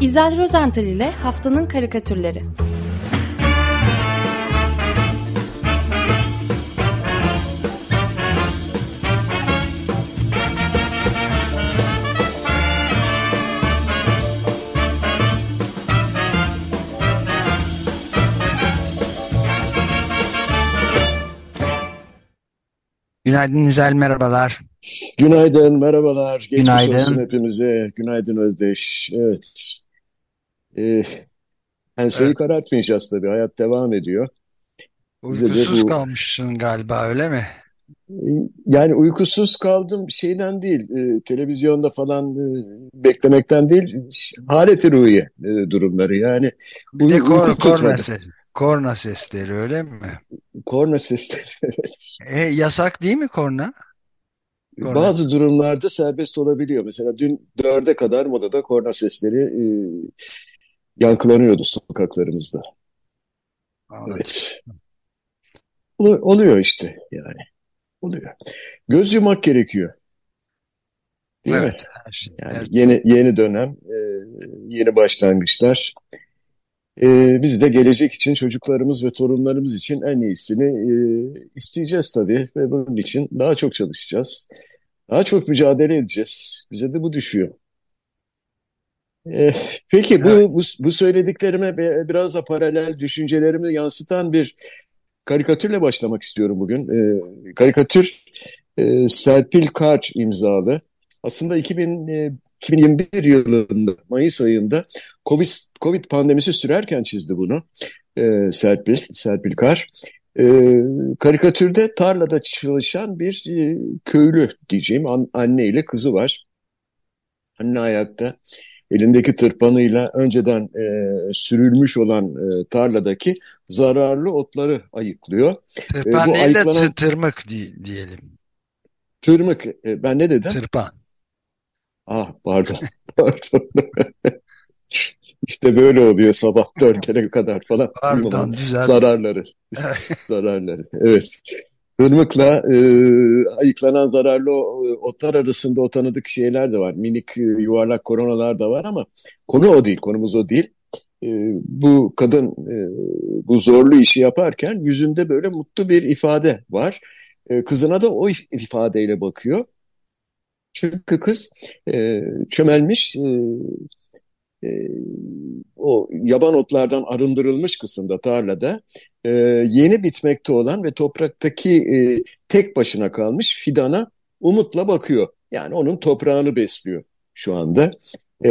İzel Rozental ile Haftanın Karikatürleri Günaydın İzel, merhabalar. Günaydın, merhabalar. Geçmiş Günaydın. olsun hepimize. Günaydın Özdeş. Evet. Ee, enseyi Evet, karartmayacağız tabii. Hayat devam ediyor. Bize de uykusuz bu kalmışsın galiba öyle mi? yani uykusuz kaldım şeyden değil, e, televizyonda falan e, beklemekten değil, haleti ruhiye e, durumları. Yani Bir de uy kor uykum korna ses, korna sesleri öyle mi? Korna sesleri. evet. E, yasak değil mi korna? Korna. Bazı durumlarda serbest olabiliyor. Mesela dün dörde kadar modada korna sesleri e, yankılanıyordu sokaklarımızda. Anladım. Evet. Ol- Oluyor işte yani. Oluyor. Göz yumak gerekiyor, değil mi? Evet, her şey. Yani Evet, yeni yeni dönem, e, yeni başlangıçlar. E, biz de gelecek için çocuklarımız ve torunlarımız için en iyisini e, isteyeceğiz tabii ve bunun için daha çok çalışacağız. Daha çok mücadele edeceğiz. Bize de bu düşüyor. Peki bu, evet. bu bu söylediklerime biraz da paralel düşüncelerimi yansıtan bir karikatürle başlamak istiyorum bugün. E, karikatür e, Serpil Kağaç imzalı. Aslında 2000, e, 2021 yılında Mayıs ayında Covid, Covid pandemisi sürerken çizdi bunu e, Serpil, Serpil Kar. E, karikatürde tarlada çalışan bir e, köylü diyeceğim an- anne ile kızı var. Anne ayakta elindeki tırpanıyla önceden e, sürülmüş olan e, tarladaki zararlı otları ayıklıyor. E, Tırpan bu değil de ayıklanan tırmık di- diyelim. tırmık, e, ben ne dedim? Tırpan. Ah pardon, pardon. İşte böyle oluyor sabah dörtlere kadar falan Pardon, düzelt. zararları, zararları. Evet. Irmakla e, ayıklanan zararlı o- otlar arasında o tanıdık şeyler de var. Minik e, yuvarlak koronalar da var ama konu o değil, konumuz o değil. E, bu kadın e, bu zorlu işi yaparken yüzünde böyle mutlu bir ifade var. E, kızına da o if- ifadeyle bakıyor. Çünkü kız e, çömelmiş, e, e, o yaban otlardan arındırılmış kısımda tarlada e, yeni bitmekte olan ve topraktaki e, tek başına kalmış fidana umutla bakıyor. Yani onun toprağını besliyor şu anda. E,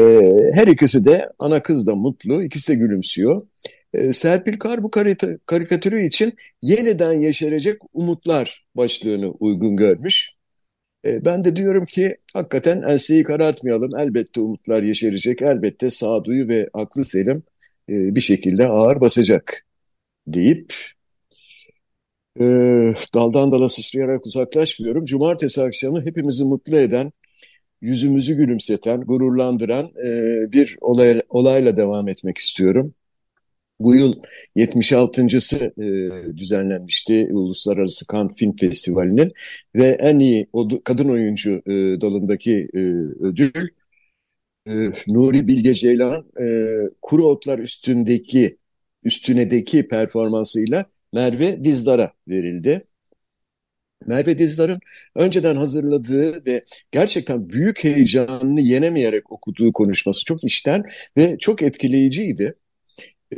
her ikisi de ana kız da mutlu, ikisi de gülümsüyor. E, Serpil Kar bu karikatürü için yeniden yeşerecek umutlar başlığını uygun görmüş. E, Ben de diyorum ki hakikaten enseyi karartmayalım. Elbette umutlar yeşerecek. Elbette sağduyu ve aklı selim e, bir şekilde ağır basacak deyip e, daldan dala sıçrayarak uzaklaşmıyorum. Cumartesi akşamı hepimizi mutlu eden, yüzümüzü gülümseten, gururlandıran bir olay, olayla devam etmek istiyorum. Bu yıl 76.sı e, düzenlenmişti Uluslararası Cannes Film Festivali'nin ve en iyi kadın oyuncu e, dalındaki e, ödül e, Nuri Bilge Ceylan e, Kuru Otlar üstündeki üstünedeki performansıyla Merve Dizdar'a verildi. Merve Dizdar'ın önceden hazırladığı ve gerçekten büyük heyecanını yenemeyerek okuduğu konuşması çok içten ve çok etkileyiciydi.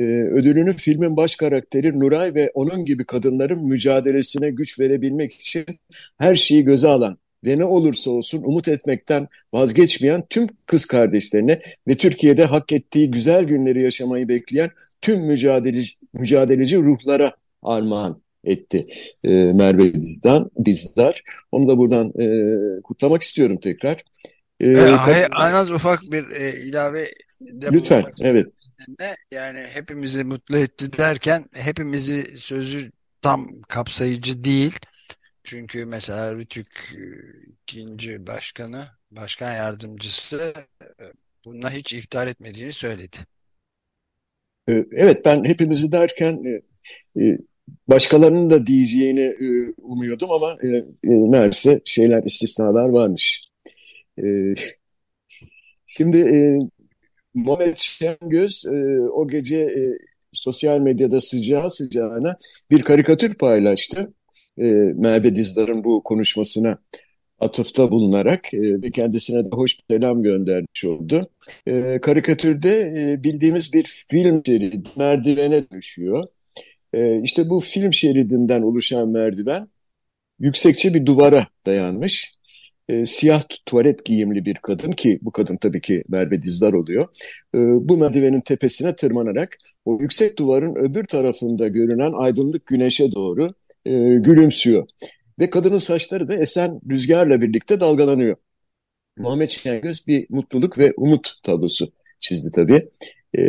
Ee, ödülünü filmin baş karakteri Nuray ve onun gibi kadınların mücadelesine güç verebilmek için her şeyi göze alan ve ne olursa olsun umut etmekten vazgeçmeyen tüm kız kardeşlerine ve Türkiye'de hak ettiği güzel günleri yaşamayı bekleyen tüm mücadeleci, mücadeleci ruhlara armağan etti e, Merve Dizdar, Dizdar. Onu da buradan e, kutlamak istiyorum tekrar. E, E, hay- kad- en az ufak bir e, ilave de lütfen, evet. Ne? Yani hepimizi mutlu etti derken hepimizi sözü tam kapsayıcı değil. Çünkü mesela Rütük e, ikinci başkanı, başkan yardımcısı e, bununla hiç iptal etmediğini söyledi. E, evet, ben hepimizi derken başkalarının da diyeceğini umuyordum ama meğerse şeyler istisnalar varmış. Şimdi Muhammed Şengöz e, o gece e, sosyal medyada sıcağı sıcağına bir karikatür paylaştı. E, Merve Dizdar'ın bu konuşmasına atıfta bulunarak e, ve kendisine de hoş bir selam göndermiş oldu. E, karikatürde e, bildiğimiz bir film şeridi merdivene düşüyor. E, işte bu film şeridinden oluşan merdiven yüksekçe bir duvara dayanmış. E, siyah tuvalet giyimli bir kadın ki bu kadın tabii ki Merve Dizdar oluyor. E, bu merdivenin tepesine tırmanarak o yüksek duvarın öbür tarafında görünen aydınlık güneşe doğru e, gülümsüyor. Ve kadının saçları da esen rüzgarla birlikte dalgalanıyor. Muhammed Şengöz bir mutluluk ve umut tablosu çizdi tabii. E,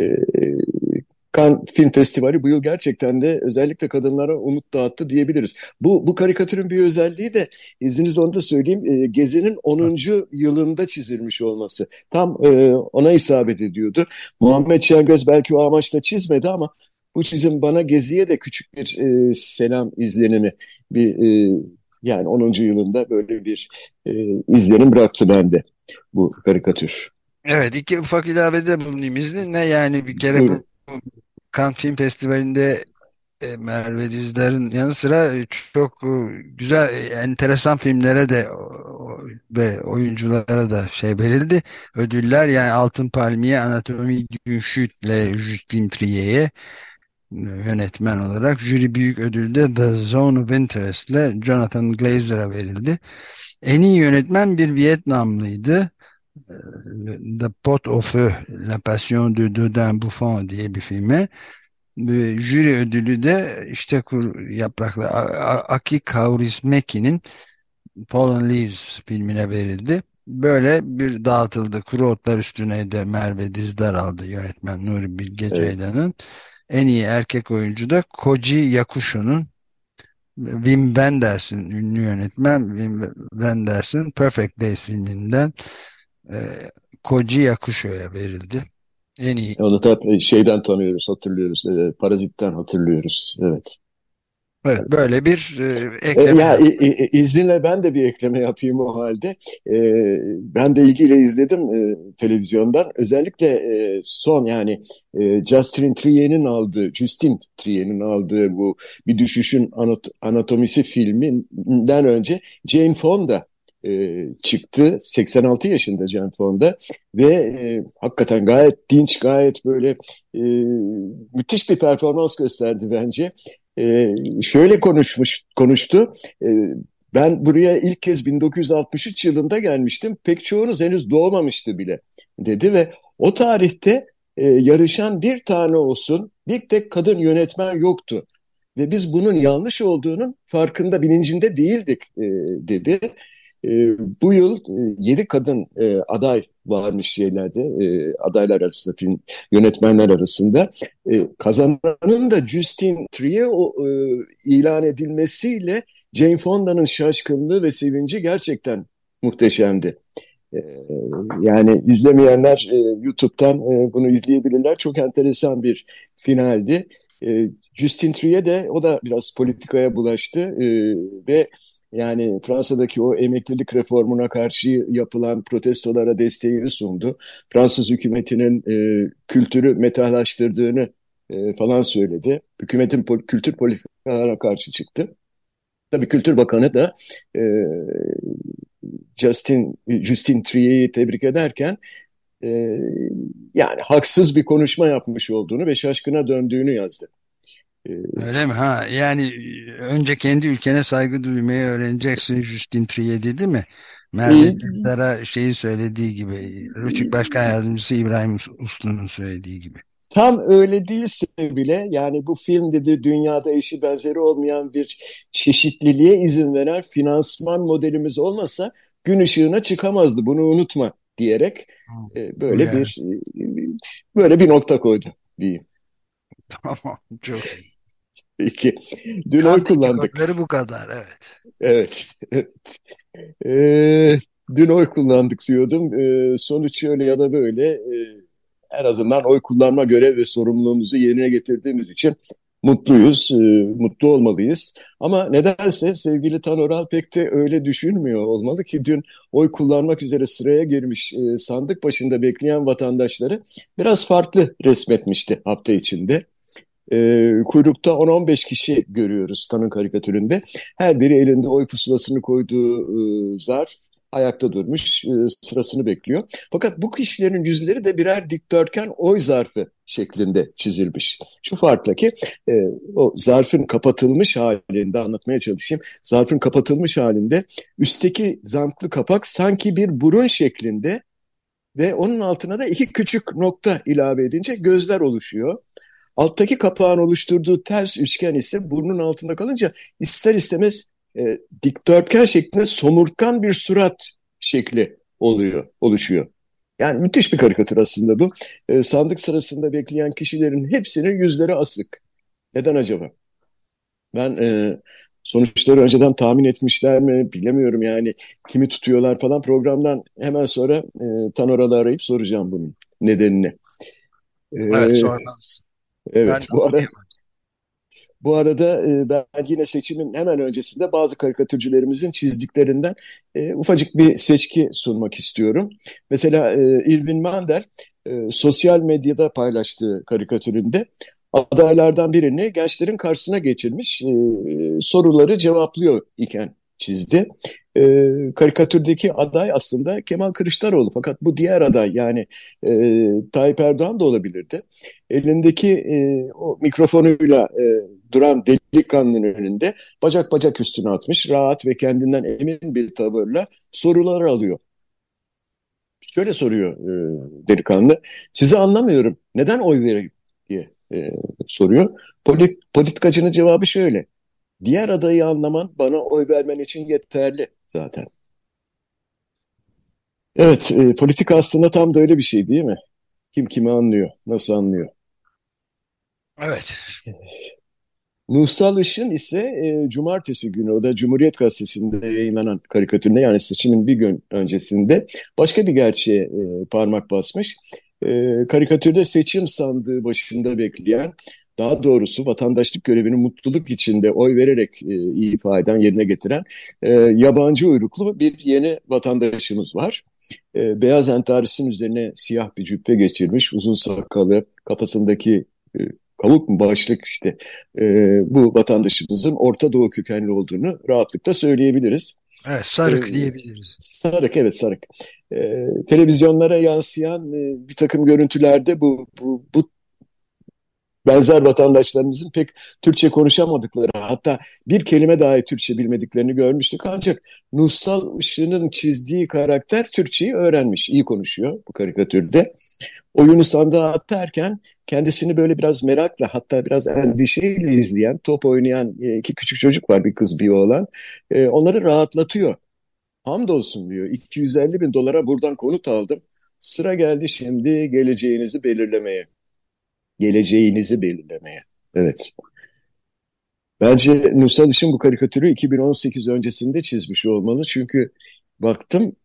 Cannes Film Festivali bu yıl gerçekten de özellikle kadınlara umut dağıttı diyebiliriz. Bu, bu karikatürün bir özelliği de izninizle onu da söyleyeyim. E, Gezi'nin 10. yılında çizilmiş olması. Tam e, ona isabet ediyordu. Muhammed Şengöz belki o amaçla çizmedi ama bu çizim bana Gezi'ye de küçük bir e, selam izlenimi, bir e, yani 10. yılında böyle bir e, izlenim bıraktı bende bu karikatür. Evet iki ufak ilavede bulunayım izninle yani bir kere bu, bu Cannes Film Festivali'nde e, Merve Dizdar'ın yanı sıra çok e, güzel, e, enteresan filmlere de ve oyunculara da şey verildi. Ödüller yani Altın Palmiye, Anatomi Günşüt'le Justin Trier'e yönetmen olarak jüri büyük ödülde The Zone of Interest ile Jonathan Glazer'a verildi. En iyi yönetmen bir Vietnamlıydı. The Pot au Feu, La Passion de Dodin Buffon diye bir filme. Ve jüri ödülü de işte kur, yapraklı Aki Kaurismäki'nin Fallen Leaves filmine verildi. Böyle bir dağıtıldı. Kuru Otlar Üstüne de Merve Dizdar aldı yönetmen Nuri Bilge evet. Ceylan'ın. En iyi erkek oyuncu da Koji Yakusho'nun Wim Wenders'in ünlü yönetmen Wim Wenders'in Perfect Days filminden e, Koji Yakusho'ya verildi. En iyi. Onu da şeyden tanıyoruz, hatırlıyoruz. E, Parazit'ten hatırlıyoruz. Evet. Evet, böyle bir e, ekleme. Ya e, izninle ben de bir ekleme yapayım o halde. E, ben de ilgiyle izledim e, televizyondan. Özellikle e, son yani e, Justin Trier'in aldığı, Justin Trier'in aldığı bu Bir Düşüşün Anat Anatomisi filminden önce Jane Fonda e, çıktı. 86 yaşında Jane Fonda ve e, hakikaten gayet dinç, gayet böyle e, müthiş bir performans gösterdi bence e, şöyle konuşmuş konuştu. E, ben buraya ilk kez 1963 yılında gelmiştim. Pek çoğunuz henüz doğmamıştı bile dedi ve o tarihte e, yarışan bir tane olsun bir tek kadın yönetmen yoktu. Ve biz bunun yanlış olduğunun farkında bilincinde değildik e, dedi. E, bu yıl e, 7 kadın e, aday varmış şeylerde e, adaylar arasında film yönetmenler arasında e, kazananın da Justin Trier o, e, ilan edilmesiyle Jane Fonda'nın şaşkınlığı ve sevinci gerçekten muhteşemdi. E, yani izlemeyenler e, YouTube'dan e, bunu izleyebilirler. Çok enteresan bir finaldi. E, Justin Trier de o da biraz politikaya bulaştı e, ve yani Fransa'daki o emeklilik reformuna karşı yapılan protestolara desteğini sundu. Fransız hükümetinin e, kültürü metalaştırdığını e, falan söyledi. Hükümetin pol kültür politikalarına karşı çıktı. Tabii Kültür Bakanı da e, Justin Justin Trier'i tebrik ederken e, yani haksız bir konuşma yapmış olduğunu ve şaşkına döndüğünü yazdı. Ee, Öyle mi? Ha, yani önce kendi ülkene saygı duymayı öğreneceksin Justin Trier dedi mi? Merve şeyi söylediği gibi, Rütük Başkan Yardımcısı İbrahim Uslu'nun söylediği gibi. Tam öyle değilse bile yani bu film dedi dünyada eşi benzeri olmayan bir çeşitliliğe izin veren finansman modelimiz olmasa gün ışığına çıkamazdı bunu unutma diyerek e, böyle yani. bir e, böyle bir nokta koydu diyeyim. Tamam çok Peki. Dün oy kullandık. bu kadar evet. Evet. Ee, dün oy kullandık diyordum. Ee, sonuç öyle ya da böyle e, en azından oy kullanma görev ve sorumluluğumuzu yerine getirdiğimiz için mutluyuz, e, mutlu olmalıyız. Ama nedense sevgili Tanoral pek de öyle düşünmüyor olmalı ki dün oy kullanmak üzere sıraya girmiş e, sandık başında bekleyen vatandaşları biraz farklı resmetmişti hafta içinde. E, kuyrukta 10-15 kişi görüyoruz Tan'ın karikatüründe. Her biri elinde oy pusulasını koyduğu e, zarf ayakta durmuş, e, sırasını bekliyor. Fakat bu kişilerin yüzleri de birer dikdörtgen oy zarfı şeklinde çizilmiş. Şu farkla ki e, o zarfın kapatılmış halinde anlatmaya çalışayım. Zarfın kapatılmış halinde üstteki zamklı kapak sanki bir burun şeklinde ve onun altına da iki küçük nokta ilave edince gözler oluşuyor. Alttaki kapağın oluşturduğu ters üçgen ise burnun altında kalınca ister istemez e, dikdörtgen şeklinde somurtkan bir surat şekli oluyor, oluşuyor. Yani müthiş bir karikatür aslında bu. E, sandık sırasında bekleyen kişilerin hepsinin yüzleri asık. Neden acaba? Ben e, sonuçları önceden tahmin etmişler mi bilemiyorum yani kimi tutuyorlar falan programdan hemen sonra e, Tanoralı arayıp soracağım bunun nedenini. E, evet. Evet ben bu ara bu arada e, ben yine seçimin hemen öncesinde bazı karikatürcülerimizin çizdiklerinden e, ufacık bir seçki sunmak istiyorum. Mesela e, Irvin Mandel e, sosyal medyada paylaştığı karikatüründe adaylardan birini gençlerin karşısına geçirmiş e, soruları cevaplıyor iken çizdi. E, karikatürdeki aday aslında Kemal Kılıçdaroğlu fakat bu diğer aday yani e, Tayyip Erdoğan da olabilirdi. Elindeki e, o mikrofonuyla e, duran delikanlının önünde bacak bacak üstüne atmış rahat ve kendinden emin bir tavırla sorular alıyor. Şöyle soruyor e, delikanlı, sizi anlamıyorum neden oy vereyim diye e, soruyor. Polit, politikacının cevabı şöyle, Diğer adayı anlaman bana oy vermen için yeterli zaten. Evet, e, politika aslında tam da öyle bir şey değil mi? Kim kimi anlıyor, nasıl anlıyor? Evet. Nuhsal Işın ise e, cumartesi günü o da Cumhuriyet Gazetesi'nde yayınlanan karikatüründe yani seçimin bir gün öncesinde başka bir gerçeğe e, parmak basmış. E, karikatürde seçim sandığı başında bekleyen daha doğrusu vatandaşlık görevini mutluluk içinde oy vererek e, ifa eden, yerine getiren e, yabancı uyruklu bir yeni vatandaşımız var. E, beyaz entarisin üzerine siyah bir cübbe geçirmiş, uzun sakalı, kafasındaki e, kavuk mu başlık işte e, bu vatandaşımızın Orta Doğu kökenli olduğunu rahatlıkla söyleyebiliriz. Evet, sarık ee, diyebiliriz. Sarık, evet sarık. Ee, televizyonlara yansıyan e, bir takım görüntülerde bu, bu, bu benzer vatandaşlarımızın pek Türkçe konuşamadıkları hatta bir kelime dahi Türkçe bilmediklerini görmüştük. Ancak Nussal Işık'ın çizdiği karakter Türkçeyi öğrenmiş, iyi konuşuyor bu karikatürde. Oyunu sandığa atarken kendisini böyle biraz merakla hatta biraz endişeyle izleyen, top oynayan e, iki küçük çocuk var bir kız bir oğlan. E, onları rahatlatıyor. Hamdolsun diyor 250 bin dolara buradan konut aldım. Sıra geldi şimdi geleceğinizi belirlemeye geleceğinizi belirlemeye. Evet. Bence Nursal Işın bu karikatürü 2018 öncesinde çizmiş olmalı. Çünkü baktım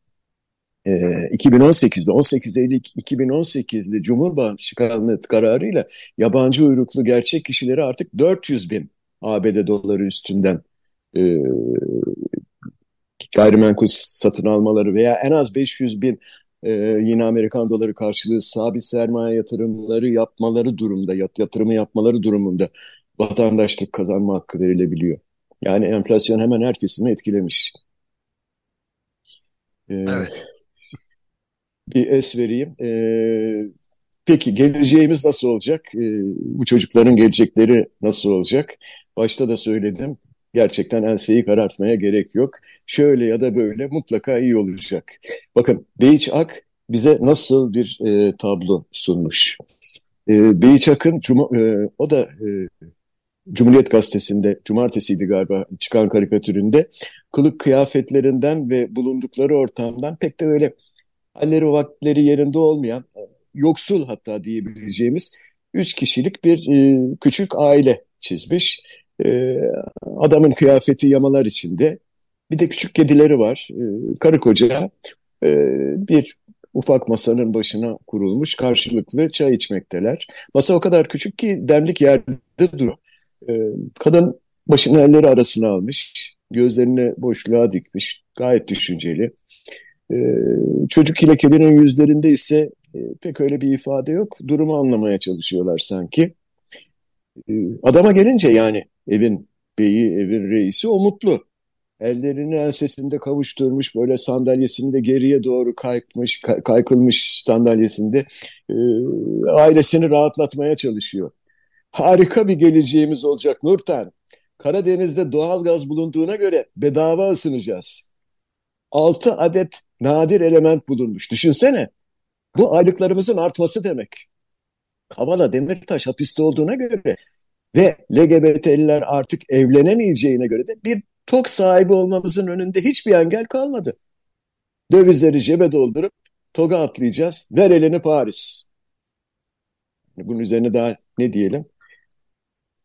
e, 2018'de 18 Eylül 2018'de Cumhurbaşkanlığı kararıyla yabancı uyruklu gerçek kişileri artık 400 bin ABD doları üstünden e, gayrimenkul satın almaları veya en az 500 bin e, yine Amerikan doları karşılığı sabit sermaye yatırımları yapmaları durumda, yat, yatırımı yapmaları durumunda vatandaşlık kazanma hakkı verilebiliyor. Yani enflasyon hemen herkesini etkilemiş. Ee, evet. Bir es vereyim. Ee, peki geleceğimiz nasıl olacak? Ee, bu çocukların gelecekleri nasıl olacak? Başta da söyledim gerçekten enseyi karartmaya gerek yok. Şöyle ya da böyle mutlaka iyi olacak. Bakın Beyiç Ak bize nasıl bir e, tablo sunmuş. E, Beyiç Ak'ın e, o da e, Cumhuriyet Gazetesi'nde cumartesiydi galiba çıkan karikatüründe kılık kıyafetlerinden ve bulundukları ortamdan pek de öyle halleri vakitleri yerinde olmayan yoksul hatta diyebileceğimiz üç kişilik bir e, küçük aile çizmiş. E, adamın kıyafeti yamalar içinde. Bir de küçük kedileri var. E, karı koca e, bir ufak masanın başına kurulmuş karşılıklı çay içmekteler. Masa o kadar küçük ki demlik yerde duruyor. E, kadın başını elleri arasına almış, gözlerini boşluğa dikmiş, gayet düşünceli. E, çocuk lekelerinin yüzlerinde ise e, pek öyle bir ifade yok. Durumu anlamaya çalışıyorlar sanki. E, adama gelince yani evin beyi, evin reisi o mutlu. Ellerini ensesinde kavuşturmuş, böyle sandalyesini de geriye doğru kaykmış, kaykılmış sandalyesinde e, ailesini rahatlatmaya çalışıyor. Harika bir geleceğimiz olacak Nurten. Karadeniz'de doğal gaz bulunduğuna göre bedava ısınacağız. 6 adet nadir element bulunmuş. Düşünsene. Bu aylıklarımızın artması demek. Kavala Demirtaş hapiste olduğuna göre ve LGBT'liler artık evlenemeyeceğine göre de bir tok sahibi olmamızın önünde hiçbir engel kalmadı. Dövizleri cebe doldurup toga atlayacağız. Ver elini Paris. Bunun üzerine daha ne diyelim?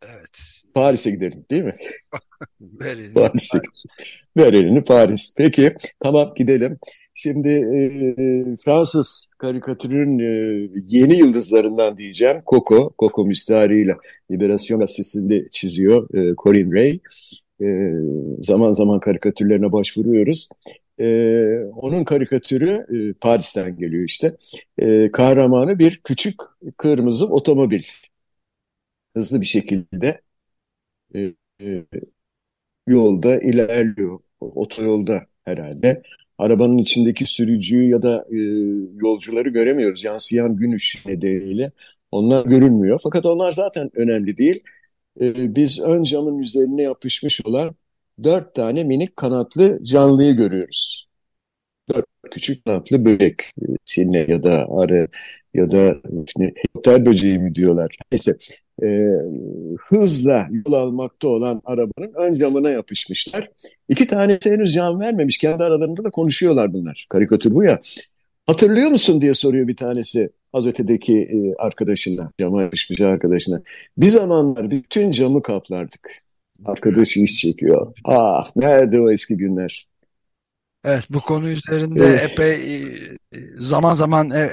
Evet. Paris'e gidelim değil mi? Ver elini Paris'e Ver elini Paris. Peki tamam gidelim. Şimdi e, Fransız karikatürün e, yeni yıldızlarından diyeceğim. Coco, Coco müstahariyle Liberasyon gazetesinde çiziyor e, Corinne Ray. E, zaman zaman karikatürlerine başvuruyoruz. Onun karikatürü e, Paris'ten geliyor işte. Kahramanı bir küçük kırmızı otomobil. Hızlı bir şekilde yolda ilerliyor. Otoyolda herhalde. Arabanın içindeki sürücüyü ya da e, yolcuları göremiyoruz. Yansıyan gün ışığı nedeniyle onlar görünmüyor. Fakat onlar zaten önemli değil. E, biz ön camın üzerine yapışmış olan dört tane minik kanatlı canlıyı görüyoruz. Dört küçük kanatlı böcek. E, Sine ya da arı ya da ne, helikopter böceği mi diyorlar. Neyse e, hızla yol almakta olan arabanın ön camına yapışmışlar. İki tanesi henüz can vermemiş. Kendi aralarında da konuşuyorlar bunlar. Karikatür bu ya. Hatırlıyor musun diye soruyor bir tanesi az ötedeki e, arkadaşına, cama yapışmış arkadaşına. Bir zamanlar bütün camı kaplardık. Arkadaşı iş çekiyor. Ah nerede o eski günler? Evet bu konu üzerinde evet. epey e, zaman zaman e,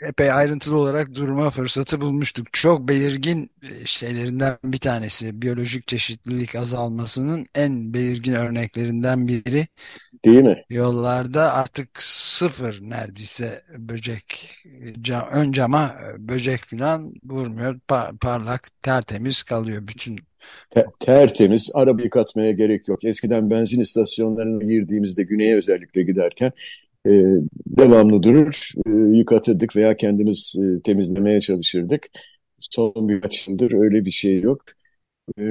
epey ayrıntılı olarak durma fırsatı bulmuştuk. Çok belirgin e, şeylerinden bir tanesi biyolojik çeşitlilik azalmasının en belirgin örneklerinden biri. Değil mi? Yollarda artık sıfır neredeyse böcek cam, ön cama böcek falan vurmuyor. Par, parlak tertemiz kalıyor bütün Te tertemiz, araba yıkatmaya gerek yok. Eskiden benzin istasyonlarına girdiğimizde güneye özellikle giderken e, devamlı durur, e, yıkatırdık veya kendimiz e, temizlemeye çalışırdık. Son birkaç yıldır öyle bir şey yok. E,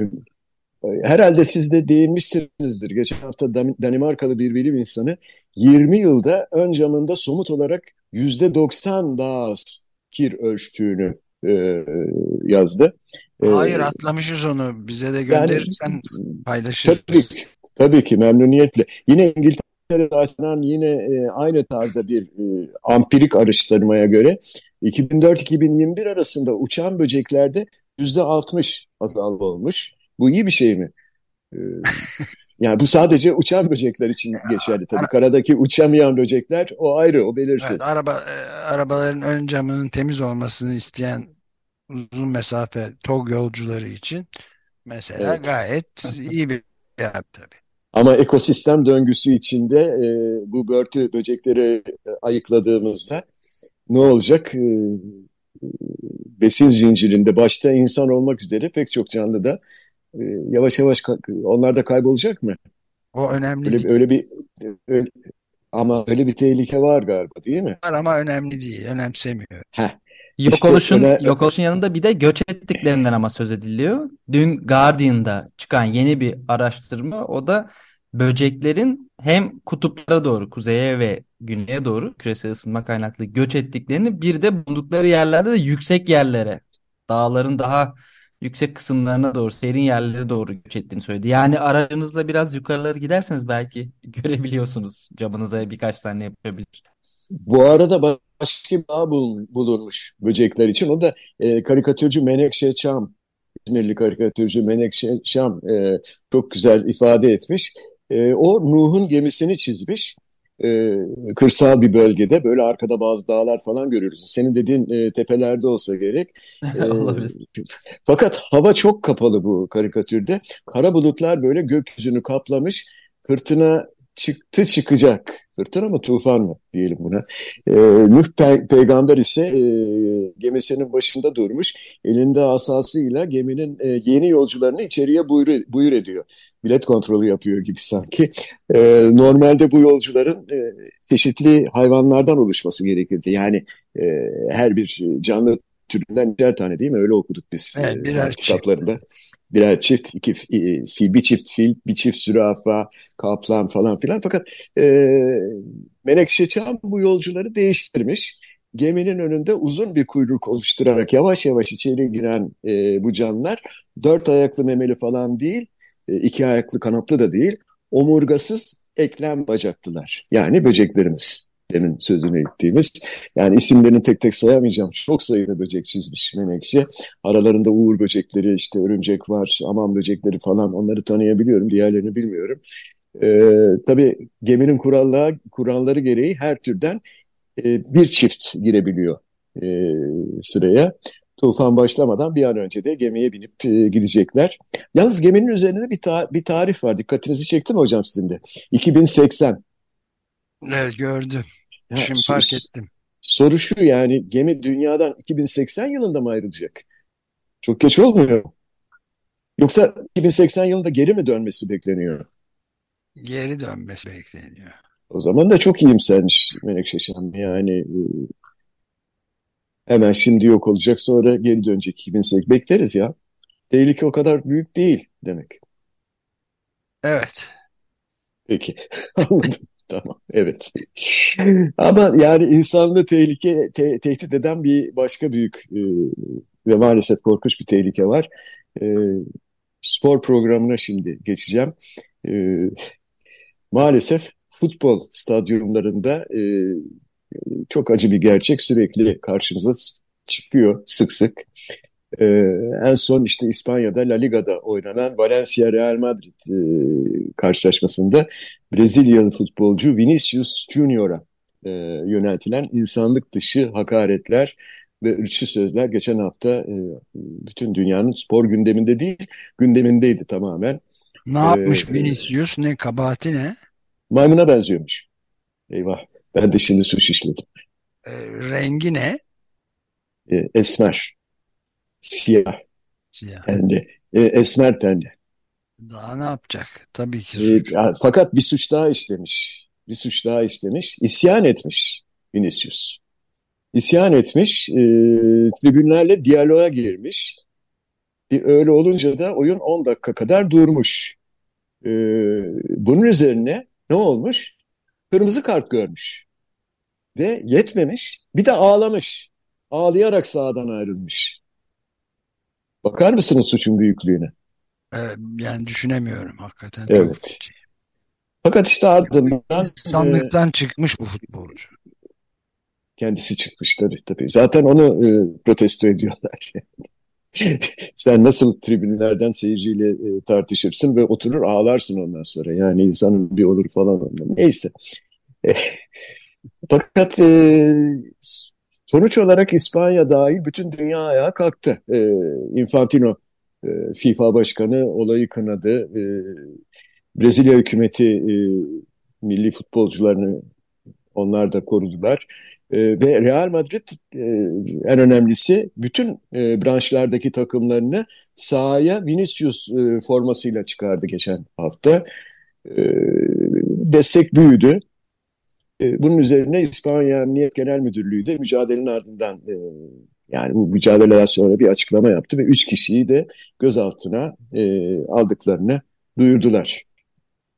herhalde siz de değinmişsinizdir. Geçen hafta Danimarkalı bir bilim insanı 20 yılda ön camında somut olarak %90 daha az kir ölçtüğünü e, yazdı. E, Hayır atlamışız onu. Bize de gönderirsen yani, paylaşırız. Tabii, tabii ki memnuniyetle. Yine İngiltere'de açılan yine e, aynı tarzda bir e, ampirik araştırmaya göre 2004-2021 arasında uçan böceklerde %60 azalma olmuş. Bu iyi bir şey mi? Ee, yani bu sadece uçan böcekler için geçerli tabii. Karadaki uçamayan böcekler o ayrı, o belirsiz. Evet, araba, e, arabaların ön camının temiz olmasını isteyen uzun mesafe TOG yolcuları için mesela evet. gayet iyi bir yer tabii. Ama ekosistem döngüsü içinde e, bu börtü böcekleri ayıkladığımızda ne olacak? E, besin zincirinde başta insan olmak üzere pek çok canlı da e, yavaş yavaş onlar da kaybolacak mı? O önemli öyle, değil. Öyle bir öyle, ama öyle bir tehlike var galiba değil mi? Var ama önemli değil. Önemsemiyor. Heh. Yok işte oluşun, öyle... yok oluşun yanında bir de göç ettiklerinden ama söz ediliyor. Dün Guardian'da çıkan yeni bir araştırma o da böceklerin hem kutuplara doğru, kuzeye ve güneye doğru küresel ısınma kaynaklı göç ettiklerini bir de bulundukları yerlerde de yüksek yerlere, dağların daha yüksek kısımlarına doğru, serin yerlere doğru göç ettiğini söyledi. Yani aracınızla biraz yukarıları giderseniz belki görebiliyorsunuz. Camınıza birkaç tane yapabilir. Bu arada başka bir ağ bulunmuş böcekler için. O da e, karikatürcü Menekşe Çam, İzmirli karikatürcü Menekşe Çam e, çok güzel ifade etmiş. E, o Nuh'un gemisini çizmiş. E, kırsal bir bölgede böyle arkada bazı dağlar falan görüyoruz. Senin dediğin e, tepelerde olsa gerek. E, fakat hava çok kapalı bu karikatürde. Kara bulutlar böyle gökyüzünü kaplamış. Fırtına çıktı çıkacak. Fırtına mı tufan mı diyelim buna. E, Nuh pe peygamber ise e, gemisinin başında durmuş. Elinde asasıyla geminin e, yeni yolcularını içeriye buyur, buyur ediyor. Bilet kontrolü yapıyor gibi sanki. E, normalde bu yolcuların e, çeşitli hayvanlardan oluşması gerekirdi. Yani e, her bir canlı türünden birer tane değil mi? Öyle okuduk biz evet, e, birer kitaplarında. Çift birer çift, iki fil, bir çift fil, bir çift zürafa, kaplan falan filan. Fakat e, Menekşe Çam bu yolcuları değiştirmiş. Geminin önünde uzun bir kuyruk oluşturarak yavaş yavaş içeri giren e, bu canlılar dört ayaklı memeli falan değil, e, iki ayaklı kanatlı da değil, omurgasız eklem bacaklılar. Yani böceklerimiz demin sözünü ettiğimiz. Yani isimlerini tek tek sayamayacağım. Çok sayıda böcek çizmiş Menekşe. Aralarında uğur böcekleri, işte örümcek var, aman böcekleri falan onları tanıyabiliyorum. Diğerlerini bilmiyorum. Ee, tabii geminin kuralları, kuralları gereği her türden e, bir çift girebiliyor e, sıraya. Tufan başlamadan bir an önce de gemiye binip e, gidecekler. Yalnız geminin üzerinde bir, ta bir tarih var. Dikkatinizi çekti mi hocam sizin de? 2080. Evet gördüm. Ya, Şimdi fark ettim. Soru şu yani gemi dünyadan 2080 yılında mı ayrılacak? Çok geç olmuyor. Yoksa 2080 yılında geri mi dönmesi bekleniyor? Geri dönmesi bekleniyor. O zaman da çok iyimsermiş Menekşe Şen. Yani e, hemen şimdi yok olacak sonra geri dönecek 2008. Bekleriz ya. Tehlike o kadar büyük değil demek. Evet. Peki anladım. Tamam, evet. Ama yani insanlığı tehlike, te tehdit eden bir başka büyük e, ve maalesef korkunç bir tehlike var. E, spor programına şimdi geçeceğim. E, maalesef futbol stadyumlarında e, çok acı bir gerçek sürekli karşımıza çıkıyor sık sık. Ee, en son işte İspanya'da La Liga'da oynanan Valencia Real Madrid e, karşılaşmasında Brezilyalı futbolcu Vinicius Junior'a e, yöneltilen insanlık dışı hakaretler ve ırkçı sözler geçen hafta e, bütün dünyanın spor gündeminde değil, gündemindeydi tamamen. Ne yapmış ee, Vinicius? Ne kabahati ne? Maymuna benziyormuş. Eyvah. Ben de şimdi suç işledim. E, rengi ne? E, esmer. Siyah. Siyah. Tenli. E, esmer tenli. Daha ne yapacak? Tabii ki suç. E, fakat bir suç daha işlemiş. Bir suç daha işlemiş. İsyan etmiş Vinicius. İsyan etmiş. E, tribünlerle diyaloğa girmiş. E, öyle olunca da oyun 10 dakika kadar durmuş. E, bunun üzerine ne olmuş? Kırmızı kart görmüş. Ve yetmemiş. Bir de ağlamış. Ağlayarak sahadan ayrılmış. Bakar mısınız suçun büyüklüğüne? Evet, yani düşünemiyorum hakikaten. Evet. Çok Fakat işte ardından... İnsanlıktan e, çıkmış bu futbolcu. Kendisi çıkmış tabii tabii. Zaten onu e, protesto ediyorlar. Sen nasıl tribünlerden seyirciyle e, tartışırsın ve oturur ağlarsın ondan sonra. Yani insanın bir olur falan. Neyse. E, fakat e, Sonuç olarak İspanya dahil bütün dünya ayağa kalktı. E, Infantino e, FIFA başkanı olayı kınadı. E, Brezilya hükümeti e, milli futbolcularını onlar da korudular. E, ve Real Madrid e, en önemlisi bütün e, branşlardaki takımlarını sahaya Vinicius e, formasıyla çıkardı geçen hafta. E, destek büyüdü. E, bunun üzerine İspanya Emniyet Genel Müdürlüğü de mücadelenin ardından yani bu mücadeleler sonra bir açıklama yaptı ve üç kişiyi de gözaltına aldıklarını duyurdular.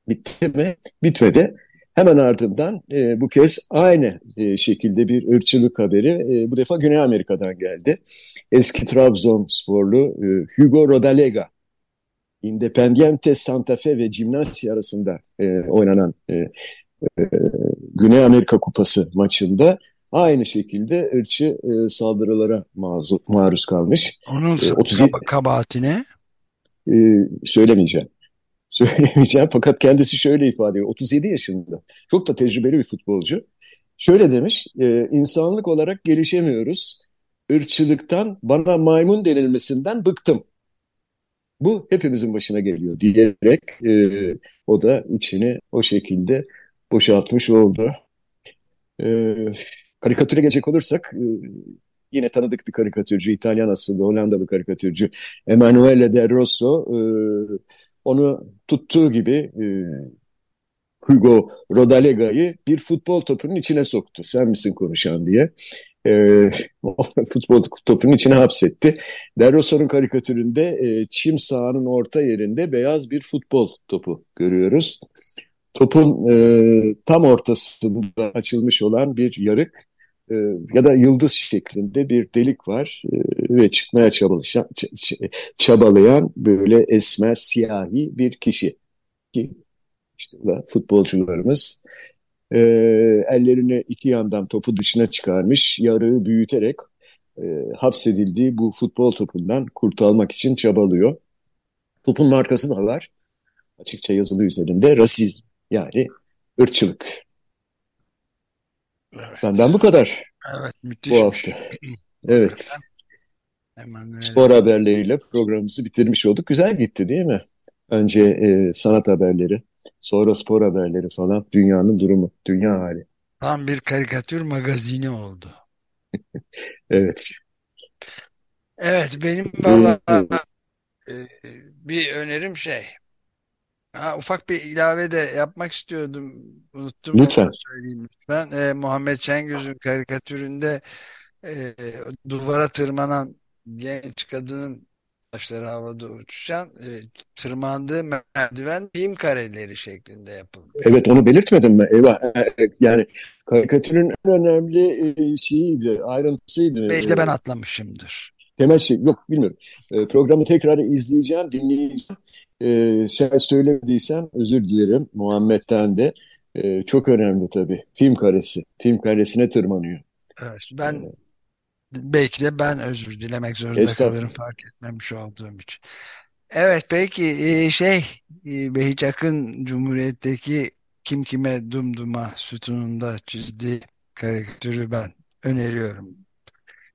Bitti mi? Bitmedi. Hemen ardından e, bu kez aynı e, şekilde bir ırkçılık haberi e, bu defa Güney Amerika'dan geldi. Eski Trabzonsporlu e, Hugo Rodalega, Independiente Santa Fe ve Gimnasia arasında e, oynanan e, e, Güney Amerika Kupası maçında aynı şekilde ırkçı e, saldırılara maruz, maruz kalmış. Onun e, 37, kabahatine e, söylemeyeceğim. Söylemeyeceğim fakat kendisi şöyle ifade ediyor. 37 yaşında. Çok da tecrübeli bir futbolcu. Şöyle demiş, e, insanlık olarak gelişemiyoruz. Irkçılıktan, bana maymun denilmesinden bıktım. Bu hepimizin başına geliyor diyerek e, o da içini o şekilde boşaltmış oldu. E, karikatüre gelecek olursak e, yine tanıdık bir karikatürcü, İtalyan asıllı Hollandalı karikatürcü Emanuele Del Rosso e, onu tuttuğu gibi e, Hugo Rodalega'yı bir futbol topunun içine soktu. Sen misin konuşan diye. E, futbol topunun içine hapsetti. Del Rosso'nun karikatüründe e, çim sahanın orta yerinde beyaz bir futbol topu görüyoruz. Topun e, tam ortasında açılmış olan bir yarık e, ya da yıldız şeklinde bir delik var e, ve çıkmaya çabalayan, çabalayan böyle esmer, siyahi bir kişi. Ki da futbolcularımız e, ellerini iki yandan topu dışına çıkarmış, yarığı büyüterek e, hapsedildiği bu futbol topundan kurtulmak için çabalıyor. Topun markası da var. Açıkça yazılı üzerinde rasizm yani ırkçılık. Evet. Benden bu kadar. Evet müthiş. Bu hafta. Evet. Hemen Spor haberleriyle programımızı bitirmiş olduk. Güzel gitti değil mi? Önce e, sanat haberleri, sonra spor haberleri falan. Dünyanın durumu, dünya hali. Tam bir karikatür magazini oldu. evet. Evet benim valla e, bir önerim şey Ha, ufak bir ilave de yapmak istiyordum. Unuttum Lütfen. söyleyeyim lütfen. E, Muhammed Şengöz'ün karikatüründe e, duvara tırmanan genç kadının taşları havada uçuşan e, tırmandığı merdiven film kareleri şeklinde yapılmış. Evet onu belirtmedim mi? Eyvah. E, e, yani karikatürün en önemli e, şeyiydi, ayrıntısıydı. Belki de ben atlamışımdır. Temel şey yok bilmiyorum. Programı tekrar izleyeceğim, dinleyeceğim. E, sen söylemediysen özür dilerim Muhammed'den de. E, çok önemli tabii. Film karesi. Film karesine tırmanıyor. Evet, ben evet. belki de ben özür dilemek zorunda kalırım fark etmemiş olduğum için. Evet peki e, şey e, Behiç Akın Cumhuriyet'teki Kim Kime Dumduma sütununda çizdiği karikatürü ben öneriyorum.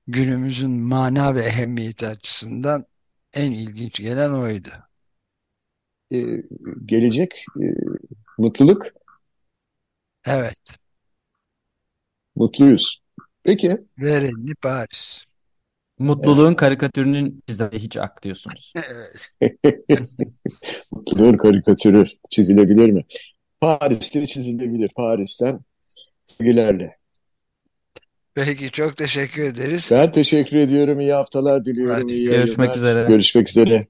Günümüzün mana ve ehemmiyeti açısından en ilginç gelen oydu e, gelecek e, mutluluk. Evet. Mutluyuz. Peki. Verenli Paris. Mutluluğun evet. karikatürünün çizildiği hiç ak diyorsunuz. Mutluluğun karikatürü çizilebilir mi? Paris'te çizilebilir. Paris'ten sevgilerle. Peki çok teşekkür ederiz. Ben teşekkür ediyorum. İyi haftalar diliyorum. Hadi. İyi Görüşmek üzere. Görüşmek üzere.